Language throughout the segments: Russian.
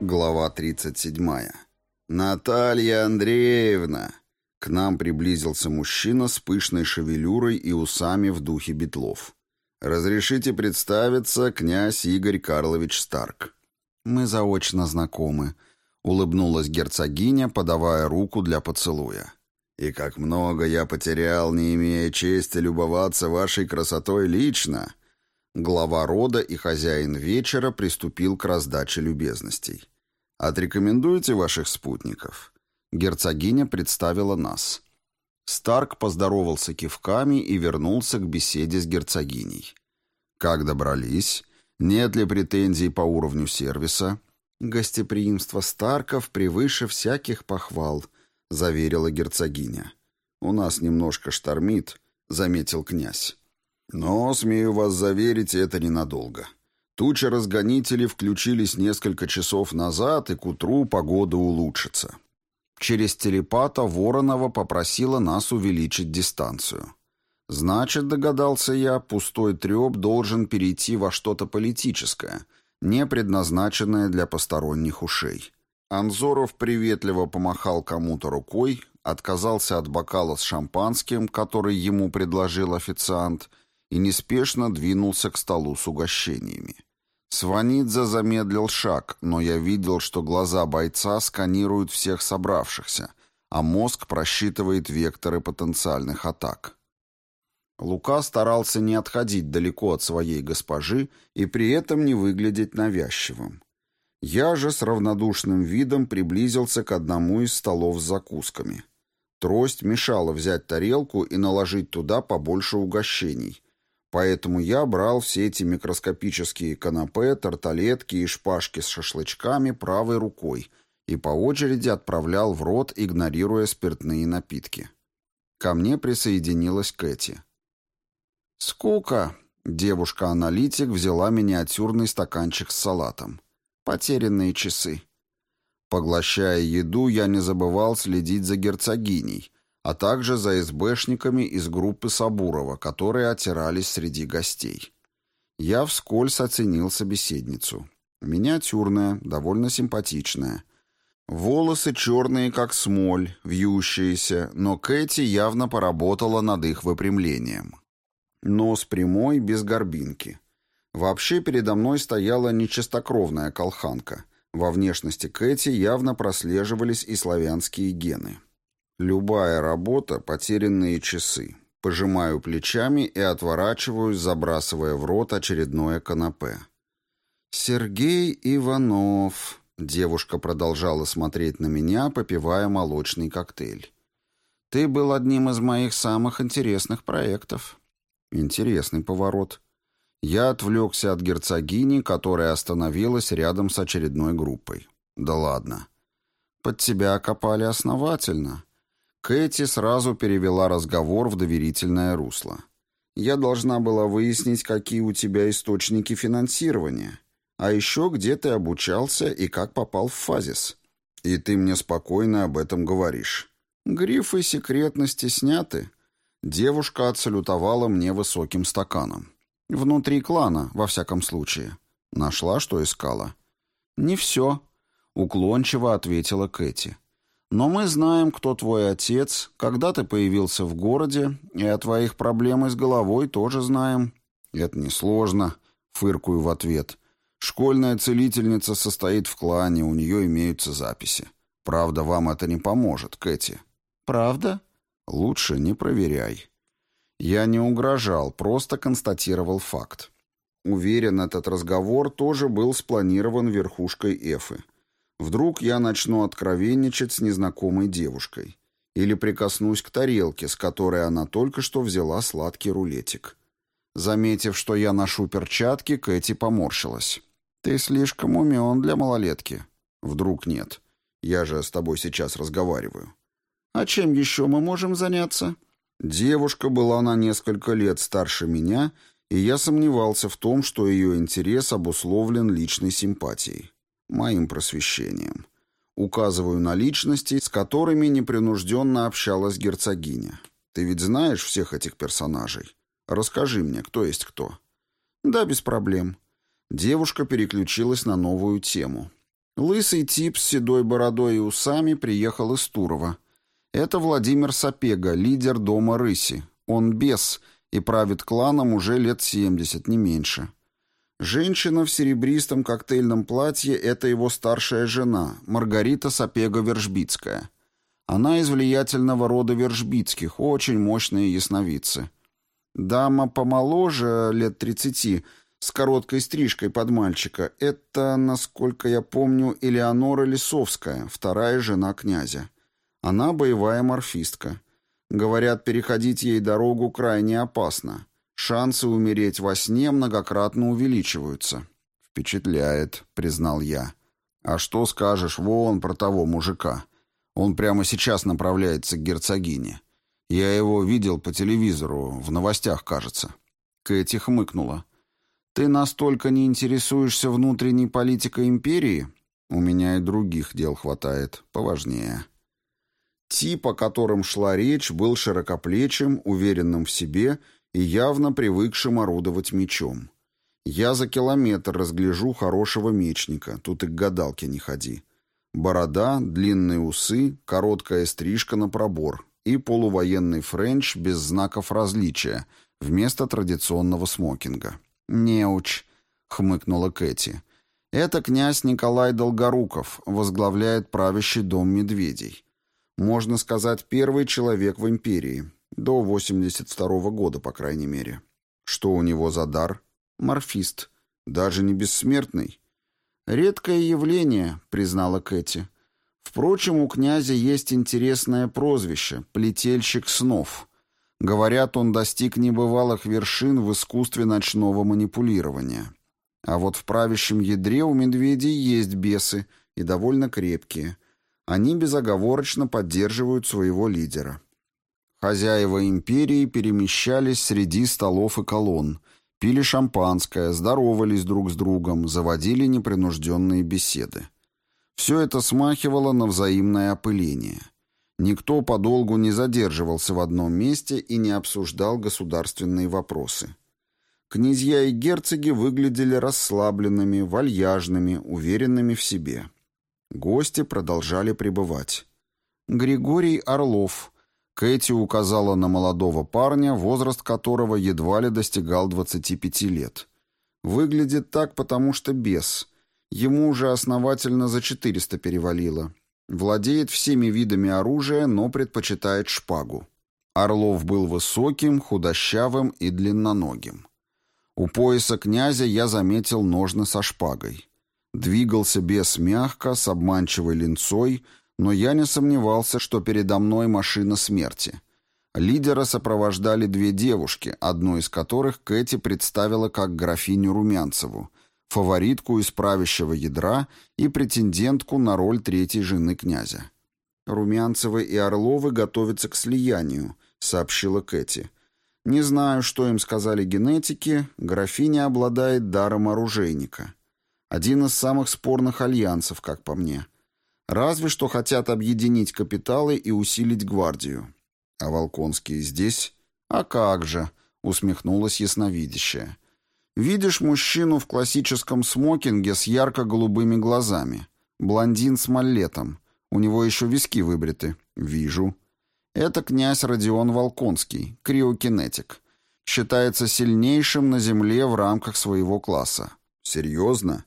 Глава 37. «Наталья Андреевна!» К нам приблизился мужчина с пышной шевелюрой и усами в духе Бетлов. «Разрешите представиться, князь Игорь Карлович Старк». «Мы заочно знакомы», — улыбнулась герцогиня, подавая руку для поцелуя. «И как много я потерял, не имея чести любоваться вашей красотой лично!» Глава рода и хозяин вечера приступил к раздаче любезностей. «Отрекомендуете ваших спутников?» Герцогиня представила нас. Старк поздоровался кивками и вернулся к беседе с герцогиней. «Как добрались? Нет ли претензий по уровню сервиса?» «Гостеприимство Старков превыше всяких похвал», — заверила герцогиня. «У нас немножко штормит», — заметил князь. «Но, смею вас заверить, это ненадолго. Тучи разгонителей включились несколько часов назад, и к утру погода улучшится». Через телепата Воронова попросила нас увеличить дистанцию. Значит, догадался я, пустой треп должен перейти во что-то политическое, не предназначенное для посторонних ушей. Анзоров приветливо помахал кому-то рукой, отказался от бокала с шампанским, который ему предложил официант, и неспешно двинулся к столу с угощениями. Сванидзе замедлил шаг, но я видел, что глаза бойца сканируют всех собравшихся, а мозг просчитывает векторы потенциальных атак. Лука старался не отходить далеко от своей госпожи и при этом не выглядеть навязчивым. Я же с равнодушным видом приблизился к одному из столов с закусками. Трость мешала взять тарелку и наложить туда побольше угощений, поэтому я брал все эти микроскопические канапе, тарталетки и шпажки с шашлычками правой рукой и по очереди отправлял в рот, игнорируя спиртные напитки. Ко мне присоединилась Кэти. «Скука!» — девушка-аналитик взяла миниатюрный стаканчик с салатом. Потерянные часы. Поглощая еду, я не забывал следить за герцогиней, а также за СБшниками из группы Сабурова, которые отирались среди гостей. Я вскользь оценил собеседницу. Миниатюрная, довольно симпатичная. Волосы черные, как смоль, вьющиеся, но Кэти явно поработала над их выпрямлением. Нос прямой, без горбинки. Вообще передо мной стояла нечистокровная колханка. Во внешности Кэти явно прослеживались и славянские гены. Любая работа — потерянные часы. Пожимаю плечами и отворачиваюсь, забрасывая в рот очередное канапе. «Сергей Иванов», — девушка продолжала смотреть на меня, попивая молочный коктейль. «Ты был одним из моих самых интересных проектов». Интересный поворот. Я отвлекся от герцогини, которая остановилась рядом с очередной группой. Да ладно. Под тебя копали основательно. Кэти сразу перевела разговор в доверительное русло. Я должна была выяснить, какие у тебя источники финансирования. А еще где ты обучался и как попал в фазис. И ты мне спокойно об этом говоришь. Грифы секретности сняты. Девушка отсалютовала мне высоким стаканом. Внутри клана, во всяком случае. Нашла, что искала? Не все, уклончиво ответила Кэти. Но мы знаем, кто твой отец, когда ты появился в городе, и о твоих проблемах с головой тоже знаем. Это несложно, фыркую в ответ. Школьная целительница состоит в клане, у нее имеются записи. Правда, вам это не поможет, Кэти. Правда? Лучше не проверяй. Я не угрожал, просто констатировал факт. Уверен, этот разговор тоже был спланирован верхушкой Эфы. Вдруг я начну откровенничать с незнакомой девушкой. Или прикоснусь к тарелке, с которой она только что взяла сладкий рулетик. Заметив, что я ношу перчатки, Кэти поморщилась. «Ты слишком умен для малолетки». «Вдруг нет. Я же с тобой сейчас разговариваю». «А чем еще мы можем заняться?» Девушка была на несколько лет старше меня, и я сомневался в том, что ее интерес обусловлен личной симпатией, моим просвещением. Указываю на личности, с которыми непринужденно общалась герцогиня. Ты ведь знаешь всех этих персонажей? Расскажи мне, кто есть кто. Да, без проблем. Девушка переключилась на новую тему. Лысый тип с седой бородой и усами приехал из Турова. Это Владимир Сапега, лидер дома Рыси. Он бес и правит кланом уже лет 70, не меньше. Женщина в серебристом коктейльном платье – это его старшая жена, Маргарита Сапега-Вержбицкая. Она из влиятельного рода Вержбицких, очень мощные ясновидцы. Дама помоложе, лет 30, с короткой стрижкой под мальчика. Это, насколько я помню, Элеонора Лисовская, вторая жена князя. Она боевая морфистка. Говорят, переходить ей дорогу крайне опасно. Шансы умереть во сне многократно увеличиваются. «Впечатляет», — признал я. «А что скажешь вон про того мужика? Он прямо сейчас направляется к герцогине. Я его видел по телевизору, в новостях, кажется». Кэти хмыкнула. «Ты настолько не интересуешься внутренней политикой империи? У меня и других дел хватает, поважнее». Тип, о котором шла речь, был широкоплечим, уверенным в себе и явно привыкшим орудовать мечом. Я за километр разгляжу хорошего мечника, тут и к гадалке не ходи. Борода, длинные усы, короткая стрижка на пробор и полувоенный френч без знаков различия вместо традиционного смокинга. «Неуч», — хмыкнула Кэти. «Это князь Николай Долгоруков, возглавляет правящий дом медведей. Можно сказать, первый человек в империи. До 82 года, по крайней мере. Что у него за дар? Морфист. Даже не бессмертный. Редкое явление, признала Кэти. Впрочем, у князя есть интересное прозвище — плетельщик снов. Говорят, он достиг небывалых вершин в искусстве ночного манипулирования. А вот в правящем ядре у медведей есть бесы, и довольно крепкие. Они безоговорочно поддерживают своего лидера. Хозяева империи перемещались среди столов и колонн, пили шампанское, здоровались друг с другом, заводили непринужденные беседы. Все это смахивало на взаимное опыление. Никто подолгу не задерживался в одном месте и не обсуждал государственные вопросы. Князья и герцоги выглядели расслабленными, вальяжными, уверенными в себе. Гости продолжали пребывать. Григорий Орлов – Кэти указала на молодого парня, возраст которого едва ли достигал 25 лет. Выглядит так, потому что бес. Ему уже основательно за 400 перевалило. Владеет всеми видами оружия, но предпочитает шпагу. Орлов был высоким, худощавым и длинноногим. У пояса князя я заметил ножны со шпагой. Двигался бес мягко, с обманчивой линцой — но я не сомневался, что передо мной машина смерти. Лидера сопровождали две девушки, одну из которых Кэти представила как графиню Румянцеву, фаворитку из правящего ядра и претендентку на роль третьей жены князя. «Румянцевы и Орловы готовятся к слиянию», — сообщила Кэти. «Не знаю, что им сказали генетики, графиня обладает даром оружейника. Один из самых спорных альянсов, как по мне». Разве что хотят объединить капиталы и усилить гвардию. А Волконские здесь? А как же, усмехнулась ясновидящая. Видишь мужчину в классическом смокинге с ярко-голубыми глазами. Блондин с маллетом. У него еще виски выбриты. Вижу. Это князь Родион Волконский, криокинетик. Считается сильнейшим на Земле в рамках своего класса. Серьезно?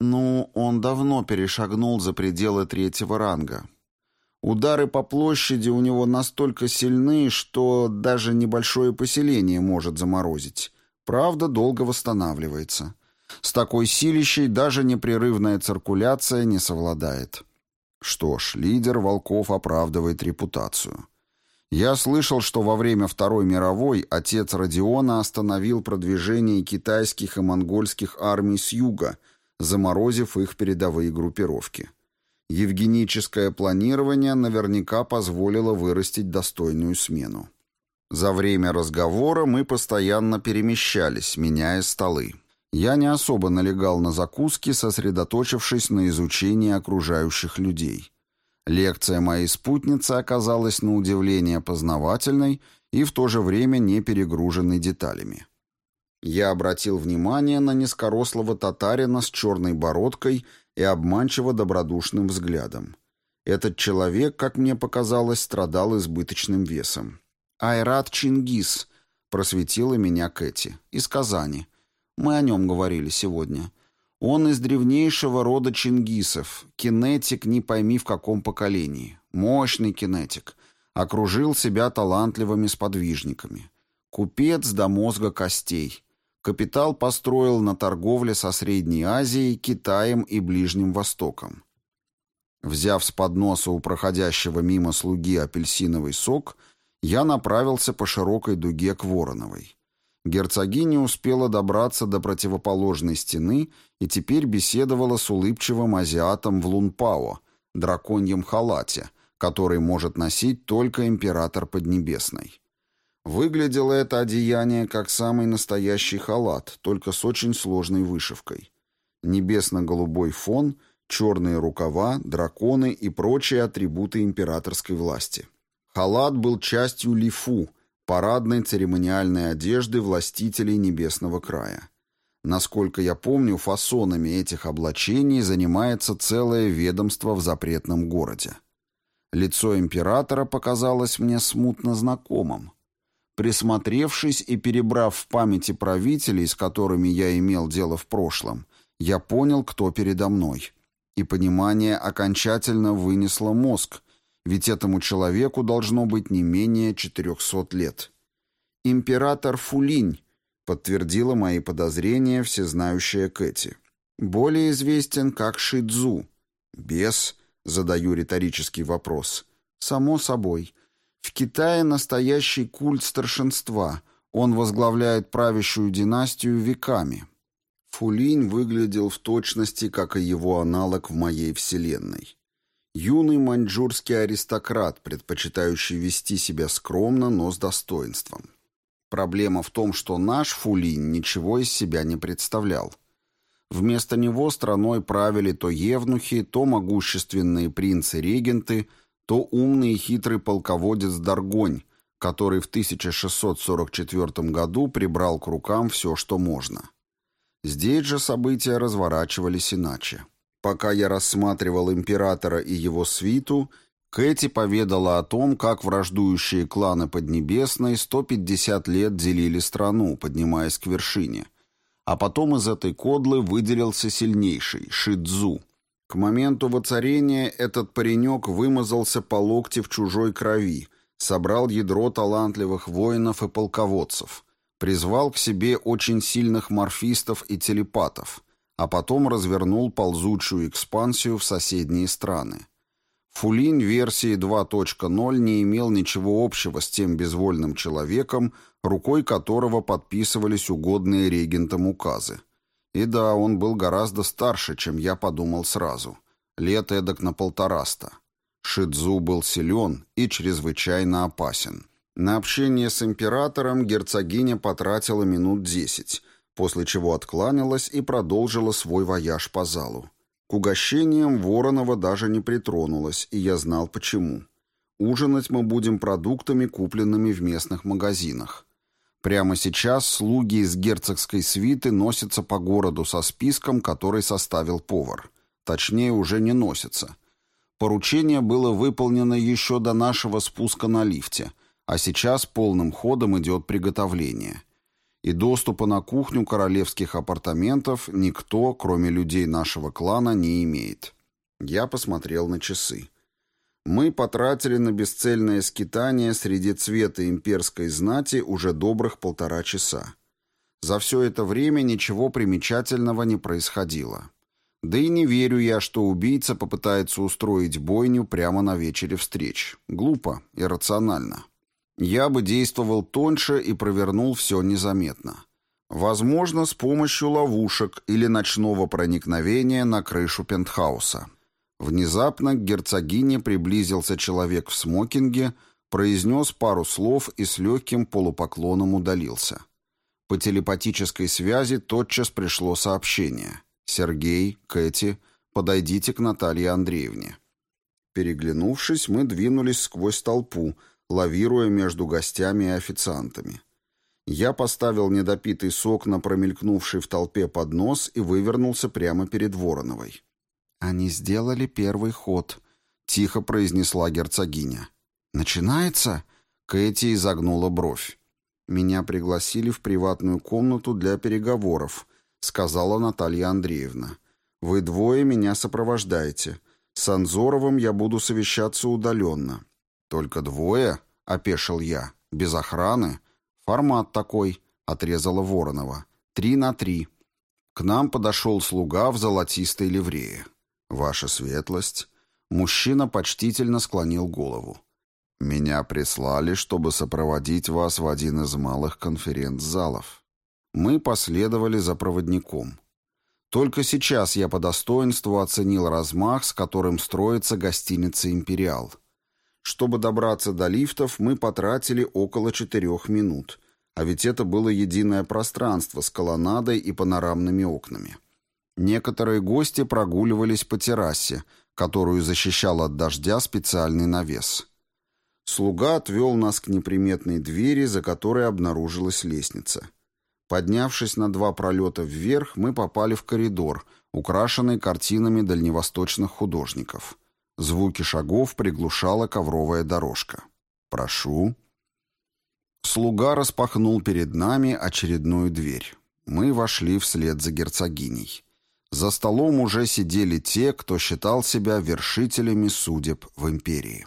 Ну, он давно перешагнул за пределы третьего ранга. Удары по площади у него настолько сильны, что даже небольшое поселение может заморозить. Правда, долго восстанавливается. С такой силищей даже непрерывная циркуляция не совладает. Что ж, лидер волков оправдывает репутацию. Я слышал, что во время Второй мировой отец Родиона остановил продвижение китайских и монгольских армий с юга – заморозив их передовые группировки. Евгеническое планирование наверняка позволило вырастить достойную смену. За время разговора мы постоянно перемещались, меняя столы. Я не особо налегал на закуски, сосредоточившись на изучении окружающих людей. Лекция моей спутницы оказалась на удивление познавательной и в то же время не перегруженной деталями. Я обратил внимание на низкорослого татарина с черной бородкой и обманчиво добродушным взглядом. Этот человек, как мне показалось, страдал избыточным весом. «Айрат Чингис», — просветила меня Кэти, — «из Казани. Мы о нем говорили сегодня. Он из древнейшего рода чингисов, кинетик не пойми в каком поколении, мощный кинетик, окружил себя талантливыми сподвижниками. Купец до мозга костей. Капитал построил на торговле со Средней Азией, Китаем и Ближним Востоком. Взяв с подноса у проходящего мимо слуги апельсиновый сок, я направился по широкой дуге к Вороновой. Герцогиня успела добраться до противоположной стены и теперь беседовала с улыбчивым азиатом в лунпао, драконьем халате, который может носить только император Поднебесной. Выглядело это одеяние как самый настоящий халат, только с очень сложной вышивкой. Небесно-голубой фон, черные рукава, драконы и прочие атрибуты императорской власти. Халат был частью лифу, парадной церемониальной одежды властителей Небесного края. Насколько я помню, фасонами этих облачений занимается целое ведомство в запретном городе. Лицо императора показалось мне смутно знакомым. Присмотревшись и перебрав в памяти правителей, с которыми я имел дело в прошлом, я понял, кто передо мной. И понимание окончательно вынесло мозг, ведь этому человеку должно быть не менее 400 лет. «Император Фулинь», — подтвердила мои подозрения всезнающая Кэти. «Более известен как Шидзу». «Бес?» — задаю риторический вопрос. «Само собой. В Китае настоящий культ старшинства. Он возглавляет правящую династию веками». Фулинь выглядел в точности, как и его аналог в моей вселенной. Юный маньчжурский аристократ, предпочитающий вести себя скромно, но с достоинством. Проблема в том, что наш Фулин ничего из себя не представлял. Вместо него страной правили то евнухи, то могущественные принцы-регенты, то умный и хитрый полководец Даргонь, который в 1644 году прибрал к рукам все, что можно. Здесь же события разворачивались иначе. Пока я рассматривал императора и его свиту, Кэти поведала о том, как враждующие кланы Поднебесной 150 лет делили страну, поднимаясь к вершине. А потом из этой кодлы выделился сильнейший – Шидзу. К моменту воцарения этот паренек вымазался по локти в чужой крови, собрал ядро талантливых воинов и полководцев, призвал к себе очень сильных морфистов и телепатов – а потом развернул ползучую экспансию в соседние страны. Фулин версии 2.0 не имел ничего общего с тем безвольным человеком, рукой которого подписывались угодные регентам указы. И да, он был гораздо старше, чем я подумал сразу. Лет эдак на полтораста. Шидзу был силен и чрезвычайно опасен. На общение с императором герцогиня потратила минут десять, после чего откланялась и продолжила свой вояж по залу. К угощениям Воронова даже не притронулась, и я знал почему. Ужинать мы будем продуктами, купленными в местных магазинах. Прямо сейчас слуги из герцогской свиты носятся по городу со списком, который составил повар. Точнее, уже не носятся. Поручение было выполнено еще до нашего спуска на лифте, а сейчас полным ходом идет приготовление и доступа на кухню королевских апартаментов никто, кроме людей нашего клана, не имеет. Я посмотрел на часы. Мы потратили на бесцельное скитание среди цвета имперской знати уже добрых полтора часа. За все это время ничего примечательного не происходило. Да и не верю я, что убийца попытается устроить бойню прямо на вечере встреч. Глупо, иррационально. Я бы действовал тоньше и провернул все незаметно. Возможно, с помощью ловушек или ночного проникновения на крышу пентхауса. Внезапно к герцогине приблизился человек в смокинге, произнес пару слов и с легким полупоклоном удалился. По телепатической связи тотчас пришло сообщение. «Сергей, Кэти, подойдите к Наталье Андреевне». Переглянувшись, мы двинулись сквозь толпу, лавируя между гостями и официантами. Я поставил недопитый сок на промелькнувший в толпе поднос и вывернулся прямо перед Вороновой. «Они сделали первый ход», — тихо произнесла герцогиня. «Начинается?» — Кэти изогнула бровь. «Меня пригласили в приватную комнату для переговоров», — сказала Наталья Андреевна. «Вы двое меня сопровождаете. С Анзоровым я буду совещаться удаленно». «Только двое?» — опешил я. «Без охраны?» «Формат такой», — отрезала Воронова. «Три на три». К нам подошел слуга в золотистой ливрее. «Ваша светлость». Мужчина почтительно склонил голову. «Меня прислали, чтобы сопроводить вас в один из малых конференц-залов». Мы последовали за проводником. Только сейчас я по достоинству оценил размах, с которым строится гостиница «Империал». Чтобы добраться до лифтов, мы потратили около четырех минут, а ведь это было единое пространство с колоннадой и панорамными окнами. Некоторые гости прогуливались по террасе, которую защищал от дождя специальный навес. Слуга отвел нас к неприметной двери, за которой обнаружилась лестница. Поднявшись на два пролета вверх, мы попали в коридор, украшенный картинами дальневосточных художников. Звуки шагов приглушала ковровая дорожка. «Прошу». Слуга распахнул перед нами очередную дверь. Мы вошли вслед за герцогиней. За столом уже сидели те, кто считал себя вершителями судеб в империи.